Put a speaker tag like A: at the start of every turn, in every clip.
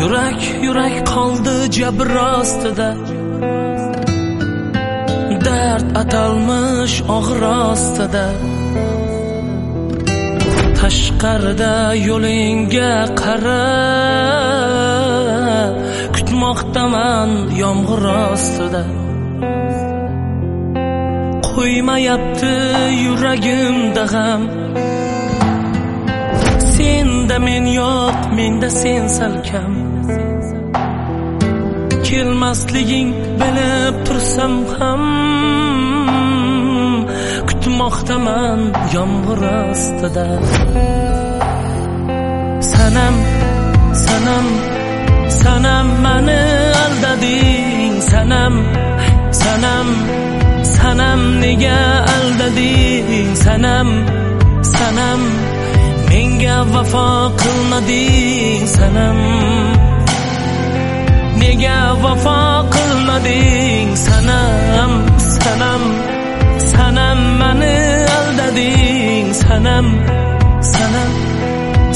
A: Yurak, yurak jabr ostida. Dard atalmish og'ir ostida. Tashqarida yo'lingga qara. Kutmoqdaman yomg'ir ostida. Qo'ymayapti yuragimda g'am. Men yo'q menda sen salkam kelmasliging bilib tursam ham kutmoqdaman yomg'ir ostida. Sanam sanam sanam mani aldading. Sanam sanam sanam nega aldading? Sanam sanam menga vafo qilmading sanam nega vafo qilmading sanam sanam sanam mani aldading sanam sanam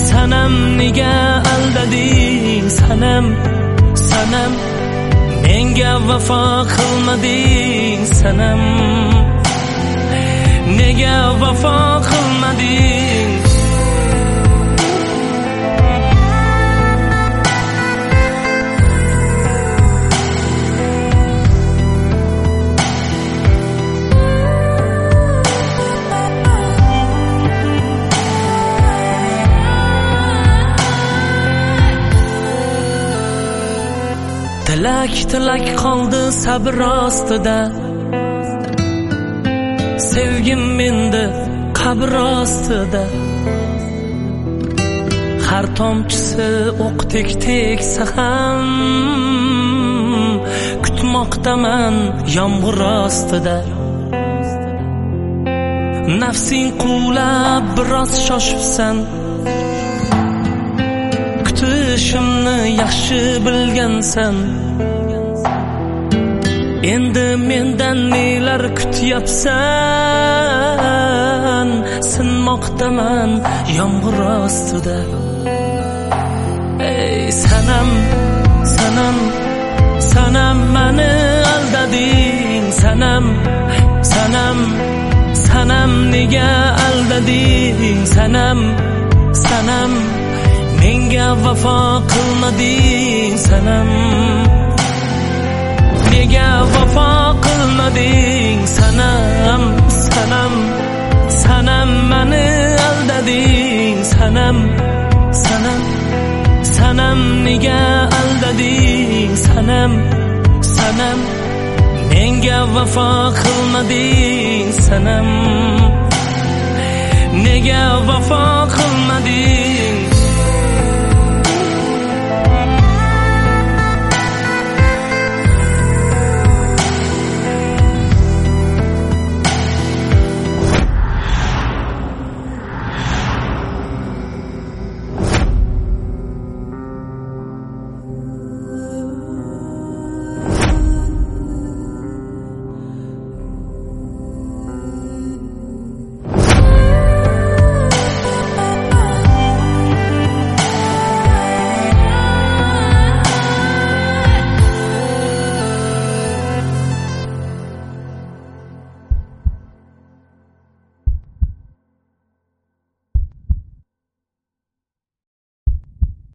A: sanam nega aldading sanam sanam menga vafo qilmading sanam nega vafo qilmading tilak tilak qoldi sabr ostida. Sevgim mendi qabr ostida. Har tomchisi o'qdek teksa ham kutmoqdaman yomg'ir ostida. Nafsing quvlab biroz shoshibsan. Kutishimni yaxshi bilgansan. Endi mendan nelar kutyapsan? Sinmoqdaman yomg'ir ostida. Ey sanam sanam sanam mani aldading sanam sanam sanam nega aldading sanam sanam. Menga vafo qilmading sanam nega vafo qilmading sanam sanam sanam mani aldading sanam sanam sanam nega aldading sanam sanam menga vafo qilmading sanam nega vafo qilmading